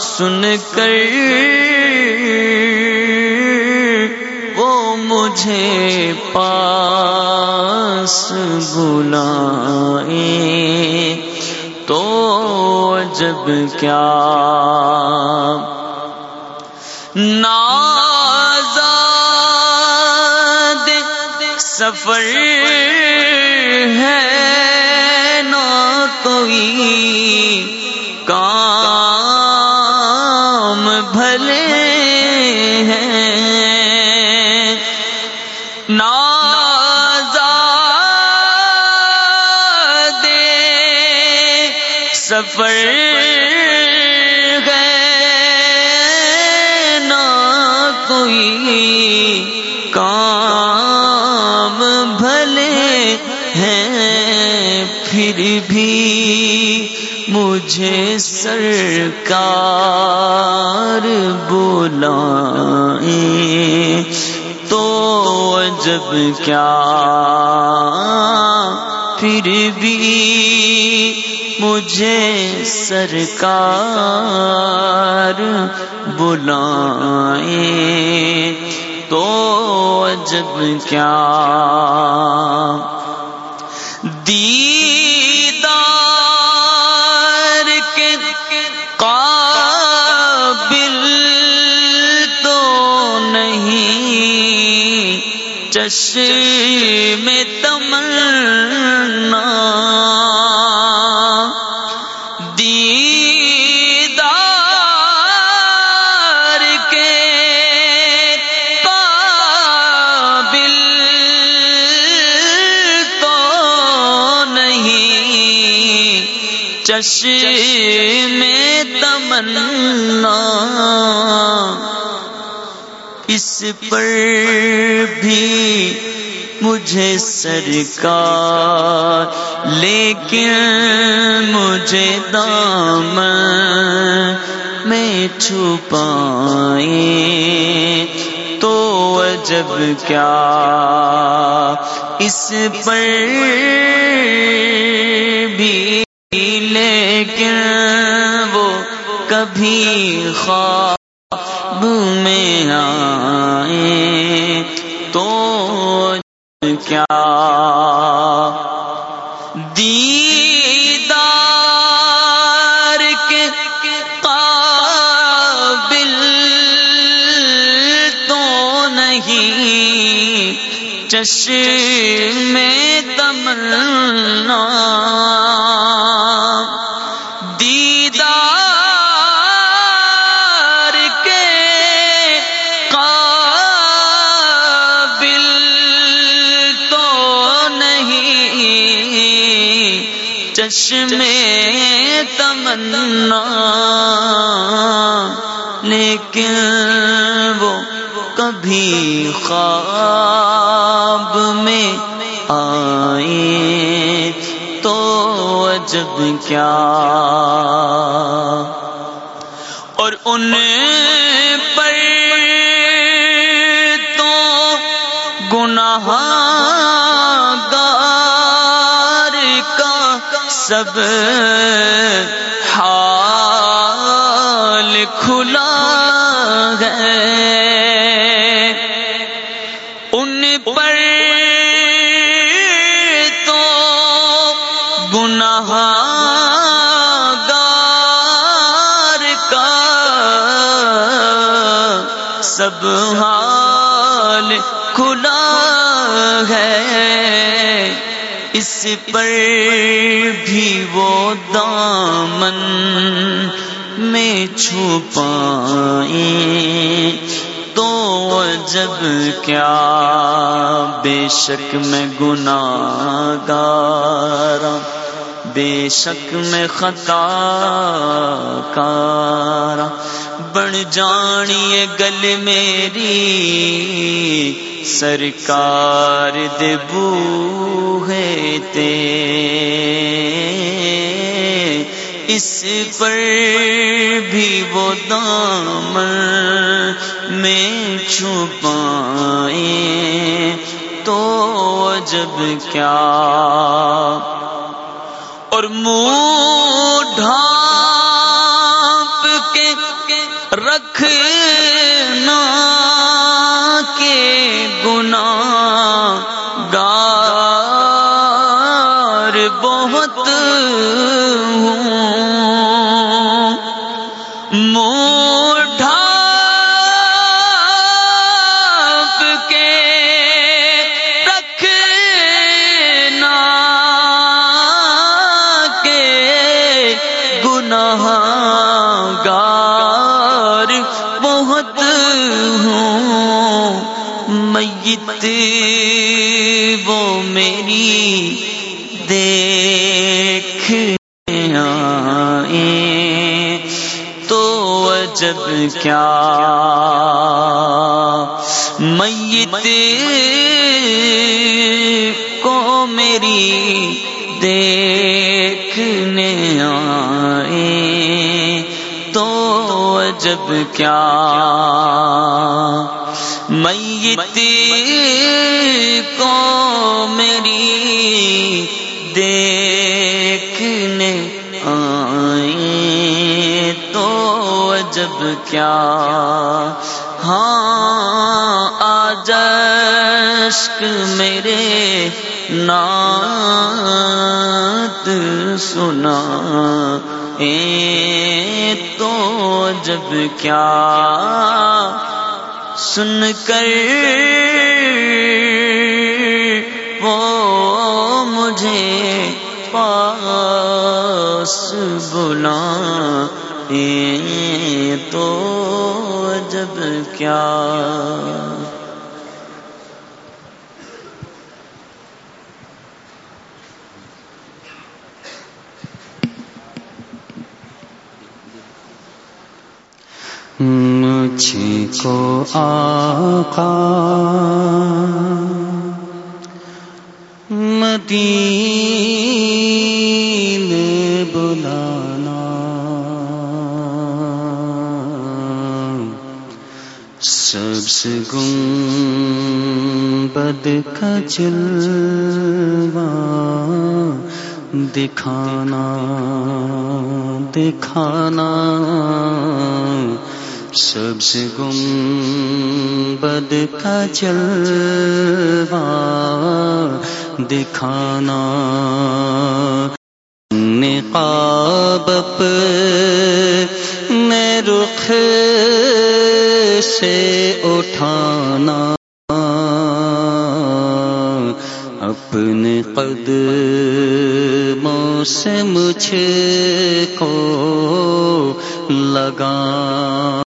سن کر وہ مجھے پاس بلائے۔ تو جب کیا نازاد سفر ہے نہ کوئی سفر ہے نہ کوئی کام بھلے ہیں، پھر بھی مجھے سرکار بلائیں۔ تو جب کیا؟ پھر بھی مجھے سرکار بلائیں تو جب کیا؟ دیدار کے قابل تو نہیں چشم چشم تمنا اس پر بھی مجھے سرکار، لیکن مجھے دام میں چھپائیں تو جب کیا؟ اس پر بھی کبھی خواب میں آئے تو کیا دیدار کے قابل تو نہیں چشم تمنا کیا؟ اور ان پر تو گناہ گار کا سب سب حال کھلا ہے۔ اس پر بھی وہ دامن میں چھپائیں۔ تو جب کیا، بے شک میں گناہ بے شک میں خطا کارا بڑھ جانیے گل میری سرکار دبو ہے تے۔ اس پر بھی وہ دام میں چھپائیں تو جب کیا۔ اور منہ وہ میری دیکھ آئے تو جب کیا؟ میت کو میری دیکھنے آئے تو جب کیا؟ میت کیا؟ ہاں آجشک میرے نات سنا۔ اے تو جب کیا؟ سن کر وہ مجھے پاس بلا۔ تو جب کیا؟ مجھ کو آقا مدین بلانا سب سے گم بد کا جلوہ دکھانا دکھانا۔ سب سے گم بد کا جلوہ دکھانا۔ نقاب میں رخ سے اٹھانا۔ اپنے قد سے مجھ کو لگا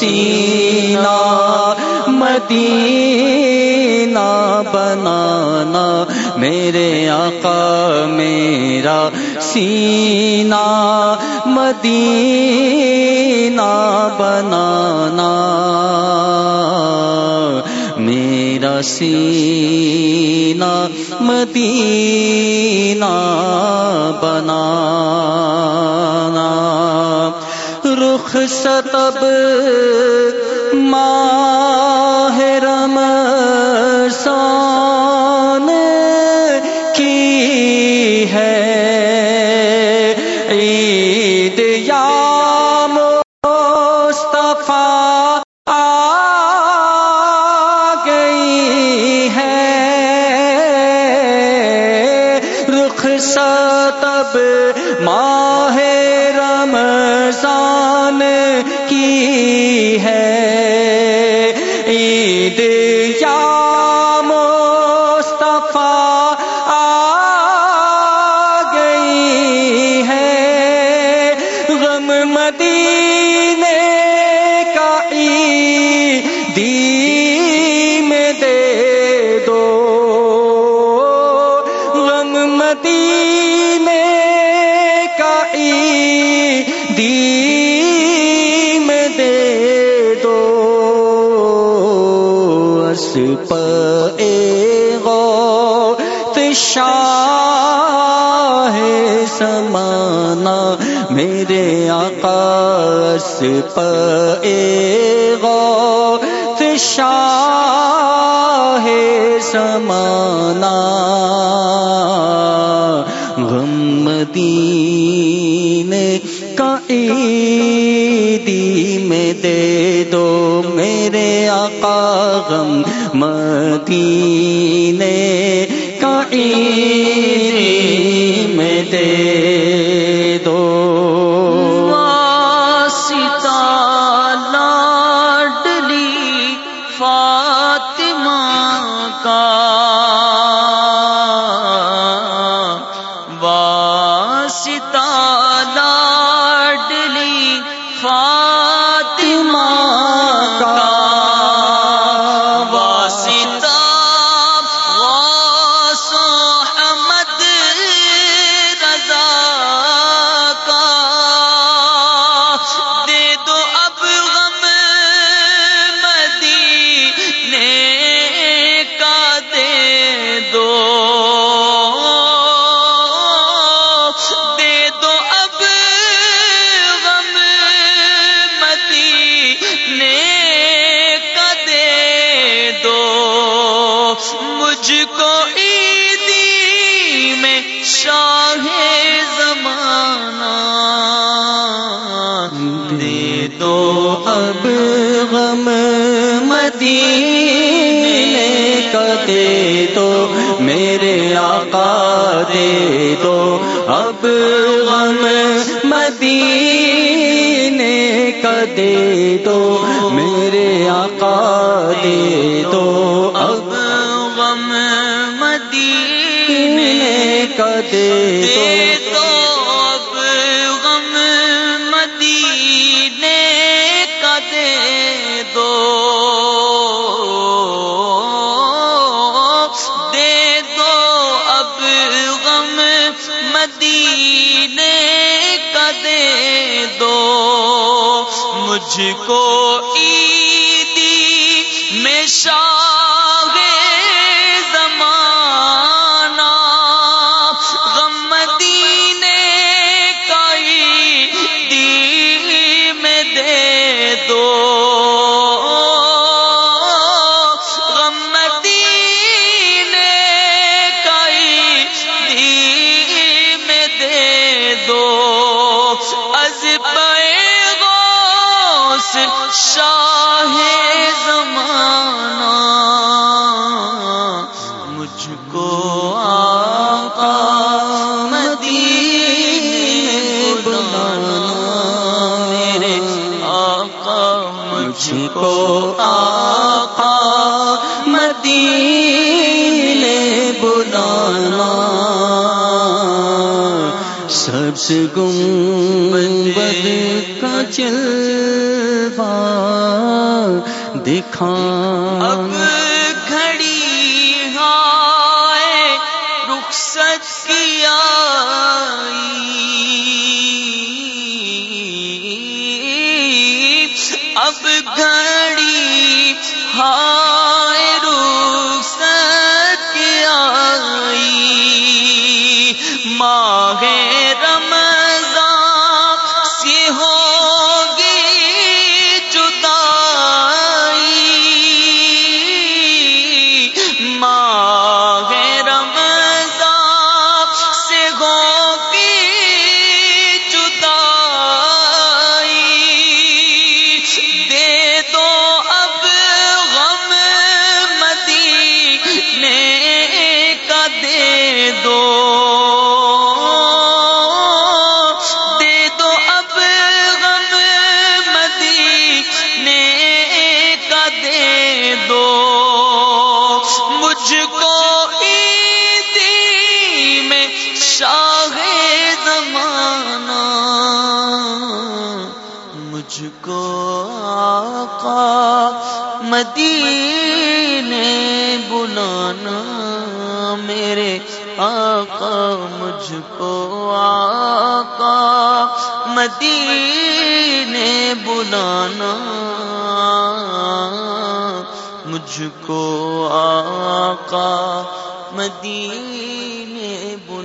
سینہ مدینہ بنانا میرے آقا میرا سینا مدینہ بنانا میرا سینا مدینہ بنانا۔ رخ ستب ماہ رمضان میرے آقاس پے گو ہے سمانا غم دین کا عیدی میں دے دو میرے آقا غم مدین مجھ کو عیدی میں شام گو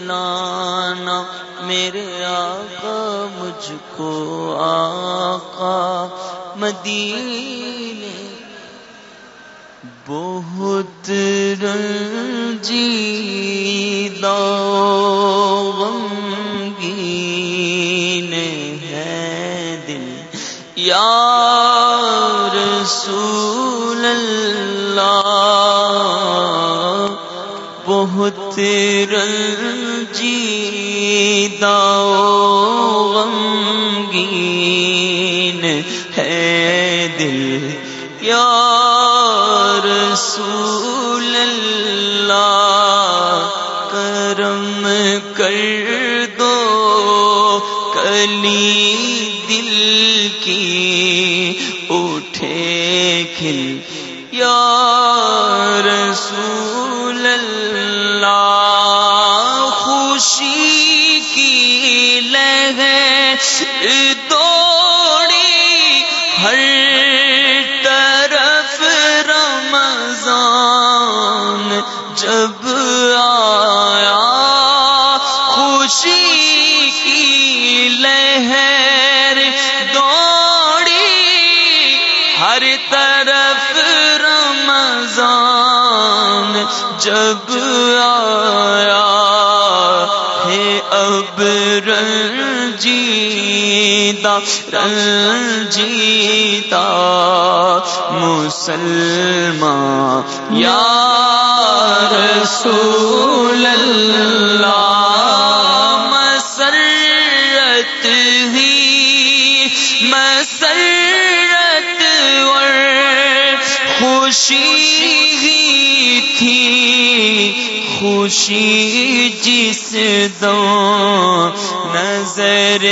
نانا میرے آقا مجھ کو آقا۔ مدینے بہت رنجی غمگین ہے دل۔ یا رسول سے رنجیدہ غمگین ہے دل یا رسول اللہ کرم کر دو کلی طرف رمضان جب آیا ہے اب رنجیدہ رنجیدہ مسلمان یا رسول اللہ۔ خوشی جس دو نظر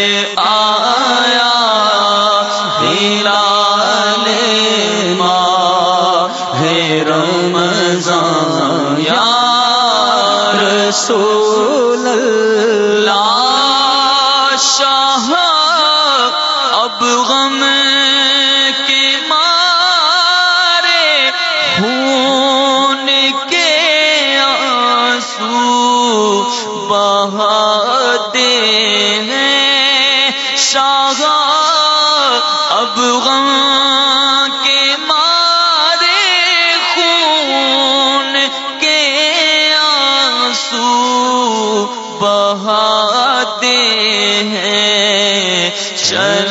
شر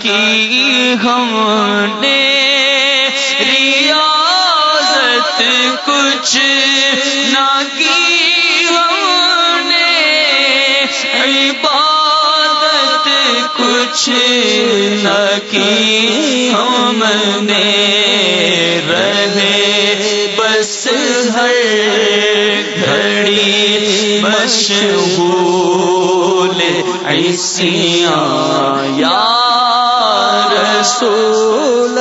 کی ہم نے حسیاں یار سول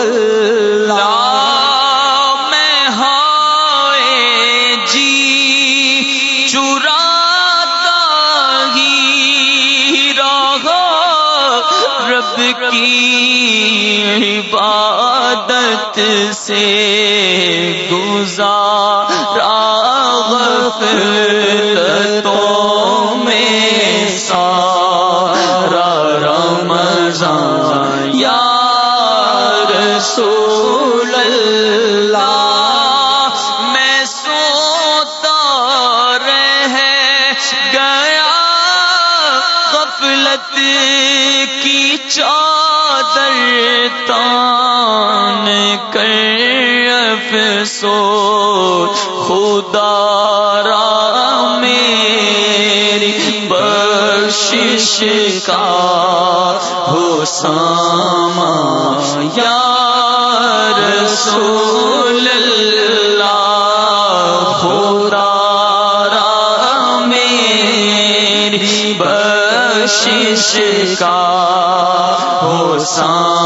سام یا رسول اللہ را میری بشش کا ہو سام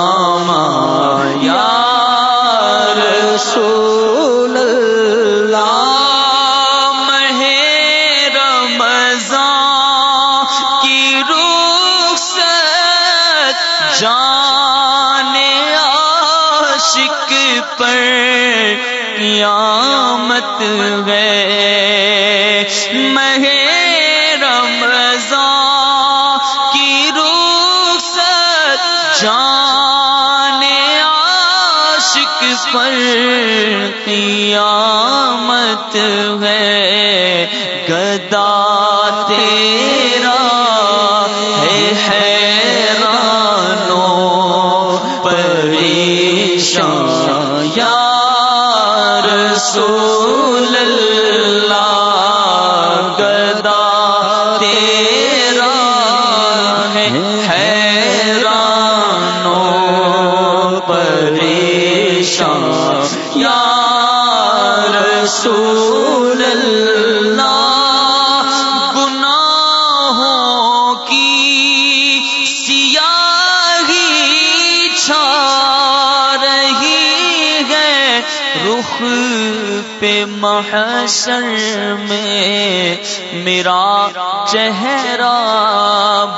محشر میں میرا چہرہ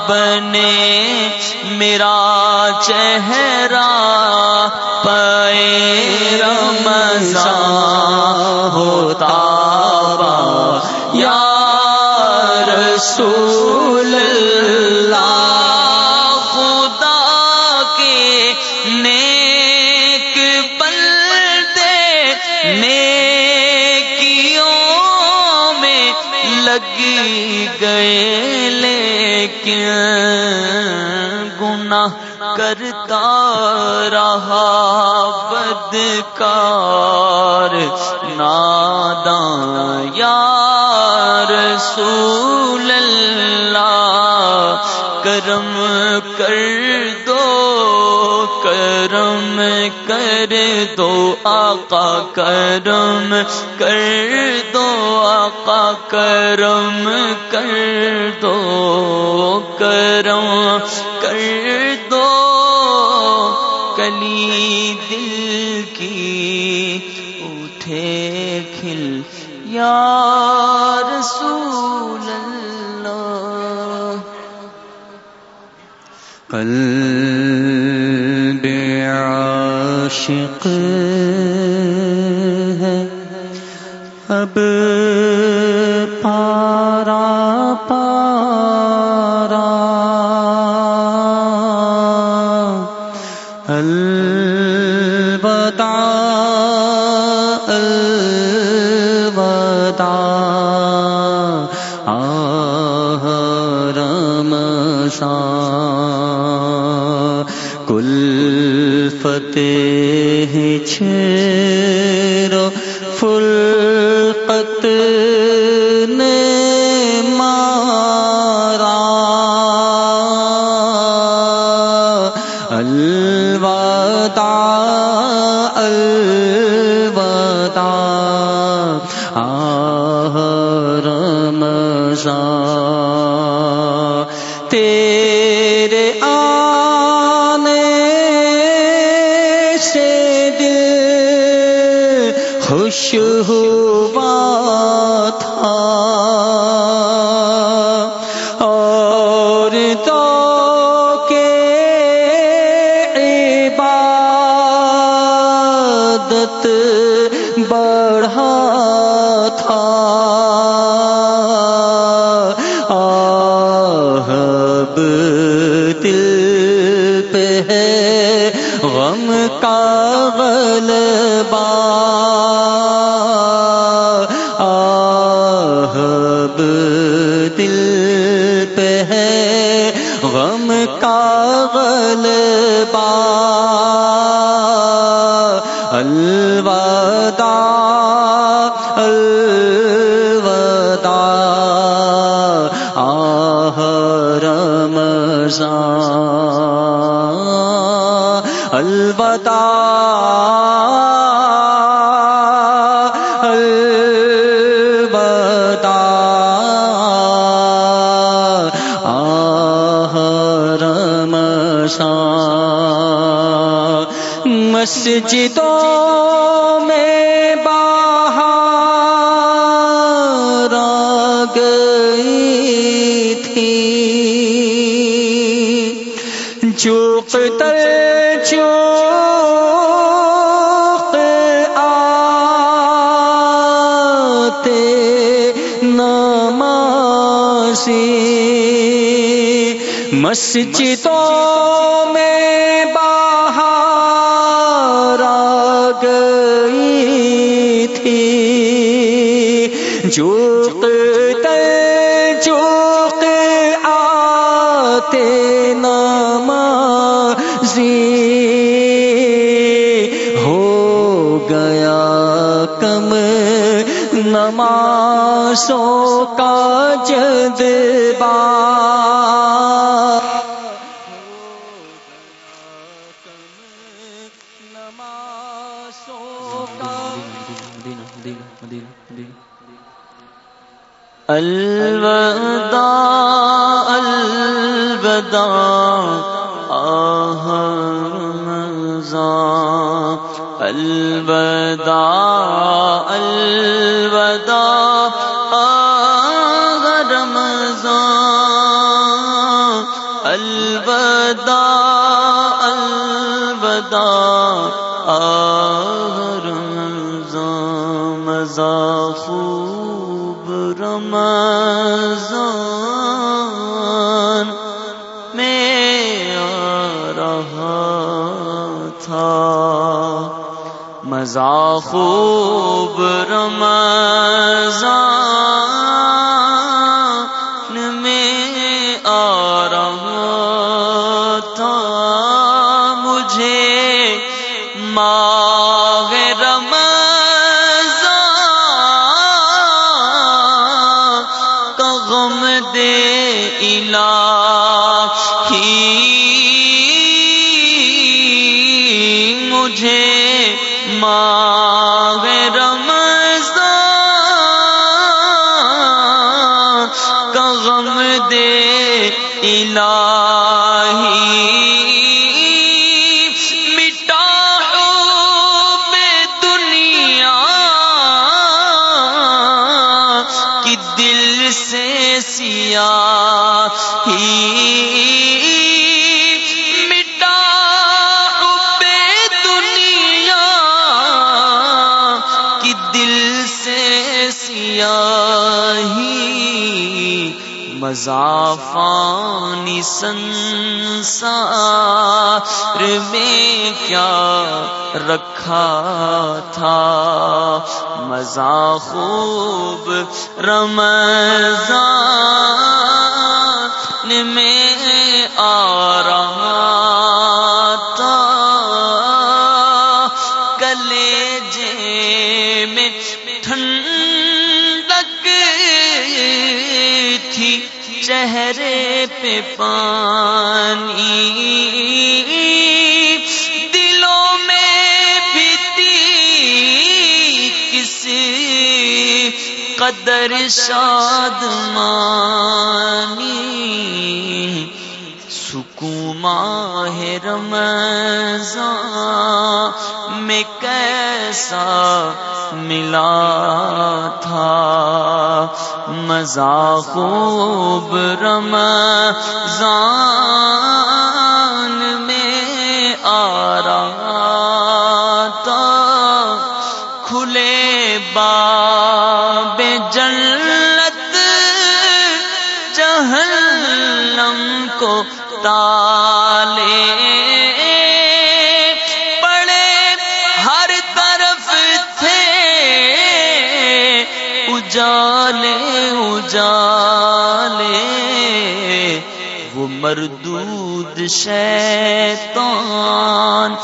بنے میرا چہرہ پے رمضان ہوتا یا رسول آقا کرم کر دو، آقا کرم کر دو، کرم کر دو۔ کلی دل کی اٹھے کھل۔ یا رسول اللہ۔ قلب عاشق اب عبادت بڑھا مسجدوں میں باہر آ گئی تھی۔ جو قتل چوق آتے نمازی مسجدوں میں گئی تھی۔ جو قتل چوق آتے نمازی ہو گیا کم نمازوں کا جذبہ۔ الوداع مزہ خوب رمضان۔ فانی سنسار میں کیا رکھا تھا؟ مزا خوب رمضان میں قدر شادمانی سکون ماہ رمضان میں کیسا ملا تھا؟ مزا خوب رمضان جالے، اجالے۔ وہ مردود شیطان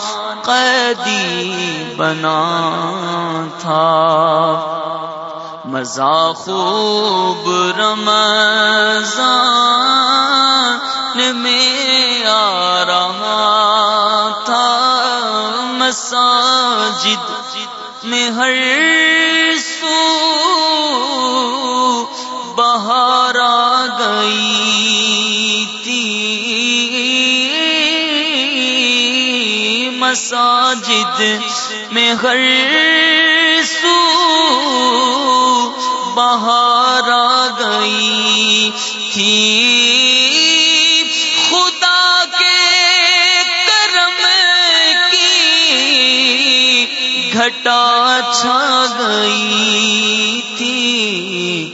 قیدی بنا تھا۔ مزہ خوب رمضان میں آ رہا تھا۔ مساجد میں ہر مساجد میں ہر سو بہار آ گئی تھی۔ خدا کے کرم کی گھٹا چھا گئی تھی۔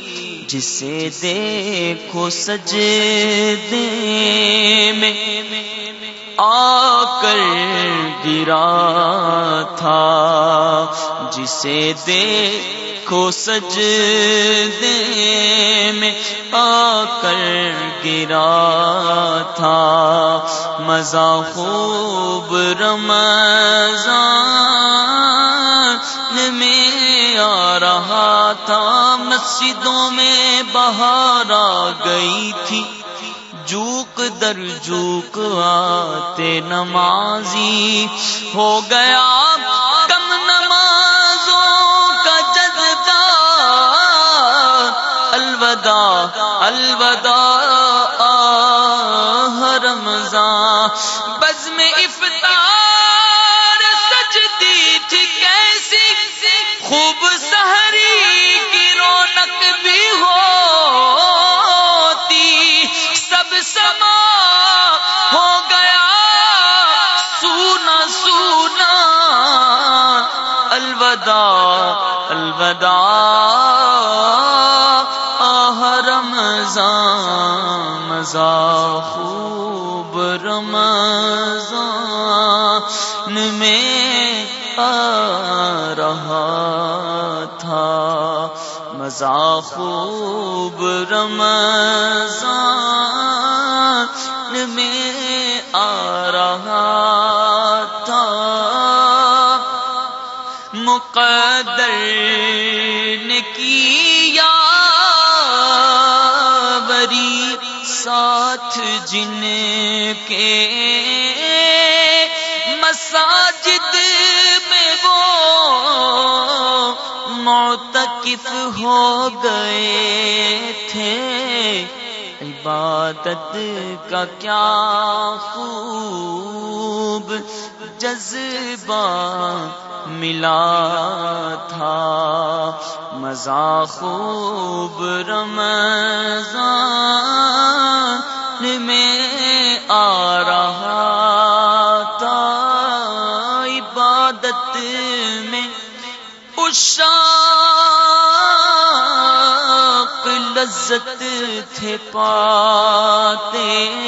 جسے دیکھو سجدے میں آ کر گرا تھا، جسے دیکھو سجدے میں آ کر گرا تھا۔ مزہ خوب رمضان میں آ رہا تھا۔ مسجدوں میں بہار در جھوک آتے نمازی ہو گیا کم نمازوں کا جذبہ الوداع الوداع رمضان خوب رمضان میں آ رہا تھا۔ مزا خوب رمضان میں آ رہا تھا۔ مقدر نے کیا ساتھ جن کے مساجد میں وہ معتکف ہو گئے تھے۔ عبادت کا کیا خوب جذبہ ملا تھا۔ مزا خوب رمضان میں آ رہا تھا۔ عبادت میں اشاق لذت تھے پاتے۔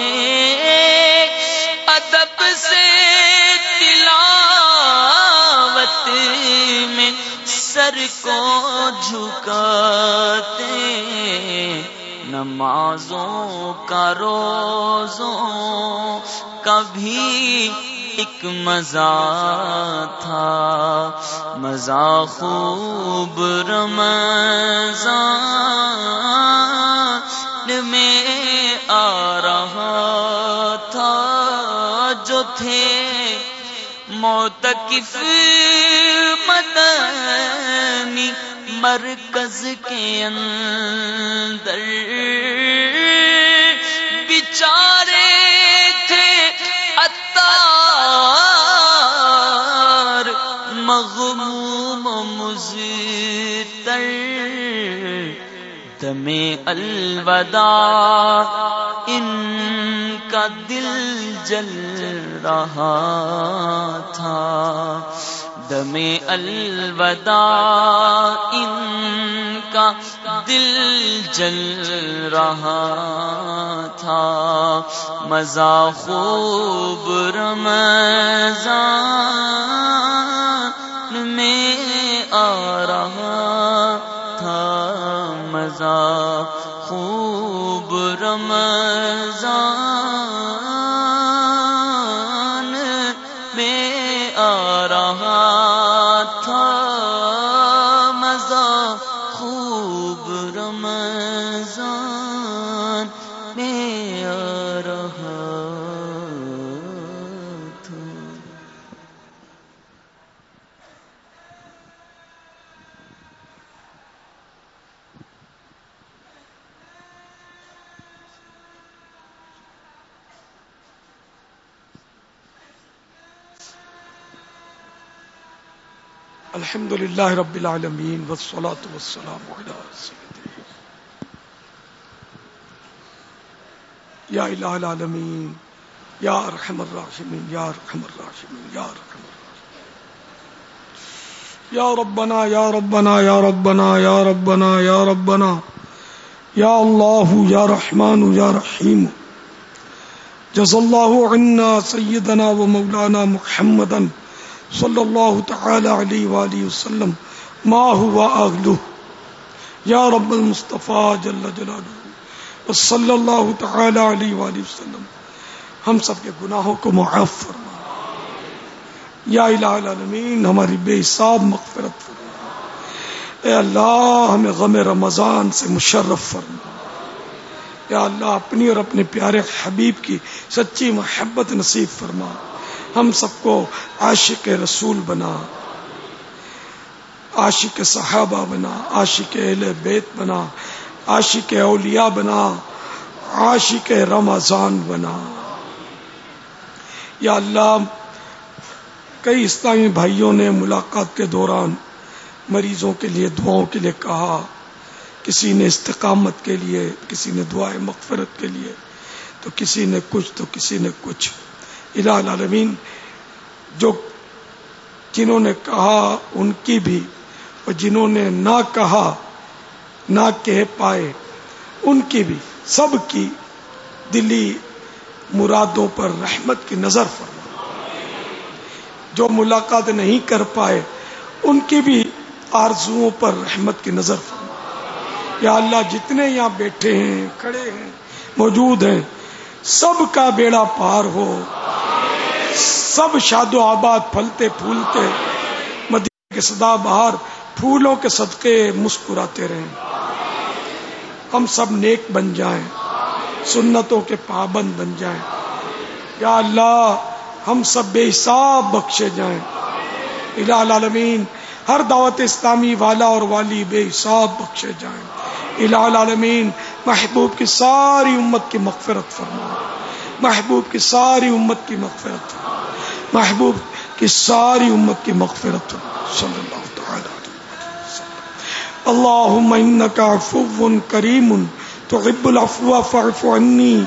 سر کو جھکاتے، نمازوں کا روزوں کبھی ایک مزہ تھا۔ مزہ خوب رمضان میں آ رہا تھا۔ جو تھے موتکف مدنی مرکز کے اندر۔ بچارے تھے اتار مغموم مزتر دم الوداع، ان کا دل جل رہا تھا۔ دم الوداع ان کا دل جل رہا تھا۔ مزہ خوب رمضان میں آ رہا الحمد لله رب العالمين والصلاة والسلام على سيدنا يا إله العالمين يا أرحم الراحمين يا أرحم الراحمين يا أرحم الراحمين يا ربنا يا ربنا يا ربنا يا ربنا يا ربنا. يا الله يا رحمن يا رحيم جزا الله عنا سيدنا ومولانا محمدا صلی اللہ تعالی علیہ وآلہ وسلم، ما ہوا اغلو. یا رب المصطفیٰ جل جلالہ، صلی اللہ تعالی علیہ وآلہ وسلم، ہم سب کے گناہوں کو معاف فرما۔ یا الہ العالمین، ہماری بے حساب مغفرت فرما۔ اے اللہ، ہمیں غم رمضان سے مشرف فرما۔ یا اللہ، اپنی اور اپنے پیارے حبیب کی سچی محبت نصیب فرما۔ ہم سب کو عاشق رسول بنا، عاشق صحابہ بنا، عاشق اہل بیت بنا، عاشق اولیاء بنا، عاشق رمضان بنا۔ یا اللہ، کئی اسلامی بھائیوں نے ملاقات کے دوران مریضوں کے لیے، دعاؤں کے لیے کہا، کسی نے استقامت کے لیے، کسی نے دعائیں مغفرت کے لیے، تو کسی نے کچھ، تو کسی نے کچھ۔ الہ العالمین، جو جنہوں نے کہا ان کی بھی، اور جنہوں نے نہ کہا، نہ کہہ پائے، ان کی بھی، سب کی دلی مرادوں پر رحمت کی نظر فرما۔ جو ملاقات نہیں کر پائے، ان کی بھی آرزوؤں پر رحمت کی نظر فرما۔ یا اللہ، جتنے یہاں بیٹھے ہیں، کھڑے ہیں، موجود ہیں سب کا بیڑا پار ہو۔ سب شاد و آباد پھلتے پھولتے، مدینے کے صدا بہار پھولوں کے صدقے مسکراتے رہیں۔ ہم سب نیک بن جائیں، سنتوں کے پابند بن جائیں۔ یا اللہ، ہم سب بے حساب بخشے جائیں۔ الہ العالمین، ہر دعوت اسلامی والا اور والی بے حساب بخشے جائیں۔ الہ العالمین، محبوب کی ساری امت کی مغفرت فرما۔ محبوب کی ساری امت کی مغفرت۔ فرما محبوب کی ساری امت کی مغفرت۔ صلی اللہ تعالی اللهم انك عفو كريم تحب العفو فاعف عني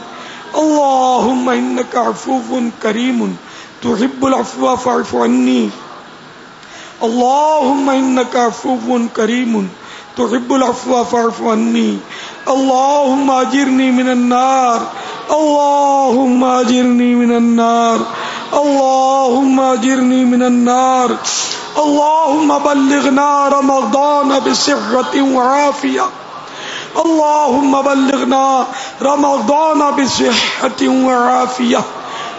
اللهم انك عفو كريم تحب العفو فاعف عني اللهم انك عفو كريم تحب العفو فاعف عني. اللهم اجرني من النار. اللهم اجرني من النار. اللهم اجرني من النار. اللهم بلغنا رمضان بصحة وعافية. اللهم بلغنا رمضان بصحة وعافية.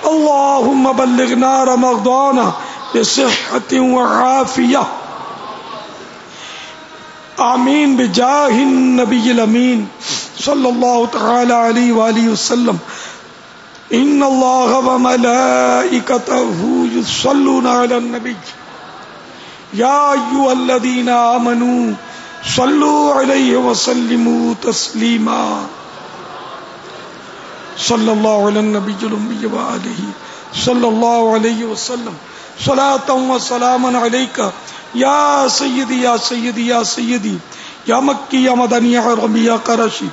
اللهم بلغنا رمضان بصحة وعافية. آمین بجاہ النبی الامین صلی اللہ تعالی علیہ وآلہ وسلم۔ ان اللہ وملائکته یصلون علی النبی۔ یا ایوہ الذین آمنوا صلو علیہ وسلموا تسلیما۔ صلی اللہ علی النبی الامی وآلہ صلی اللہ علیہ وسلم۔ صلاة و سلاما علیکہ۔ یا سیدی یا سیدی یا سیدی، یا مکی، یا مدنی، یا رمی یا قرشی،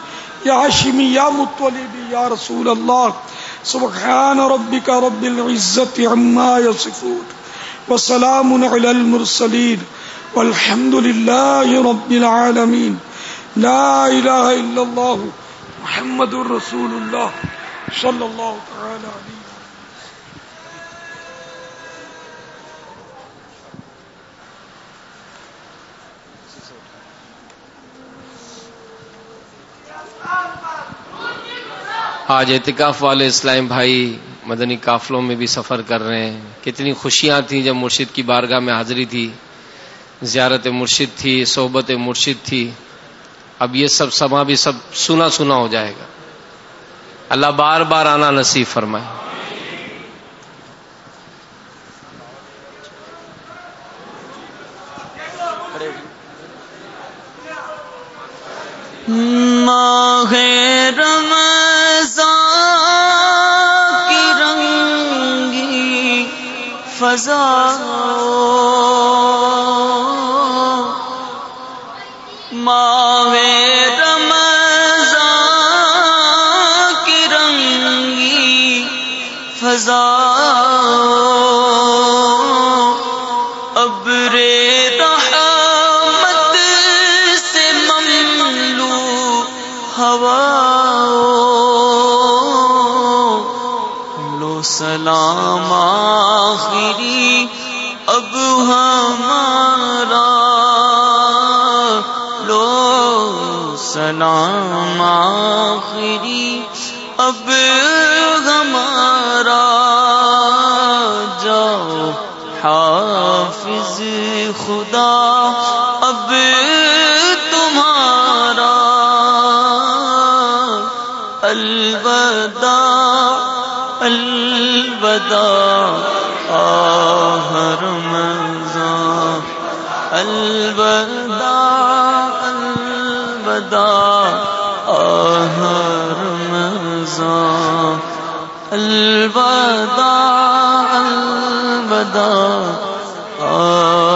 یا حشمی یا مطلبی، یا رسول اللہ، سبحان ربک رب العزت عما یصفون وسلام علی المرسلین، والحمد للہ رب العالمین. لا الہ الا اللہ، محمد الرسول اللہ، صلی اللہ تعالی علیہ آج اعتکاف والے اسلام بھائی مدنی قافلوں میں بھی سفر کر رہے ہیں۔ کتنی خوشیاں تھیں جب مرشد کی بارگاہ میں حاضری تھی۔ زیارت مرشد تھی، صحبت مرشد تھی۔ اب یہ سب سما بھی سب سنا سنا ہو جائے گا۔ اللہ بار بار آنا نصیب فرمائے۔ ماہ رمضان فضا ماوے رمضان کی رنگی فضا۔ سلام آخری، اب ہمارا جاؤ۔ حافظ خدا، اب تمہارا الوداع الوداع، آہ رمضان۔ الوداع الوداع۔ رمضان الوداع الوداع آہ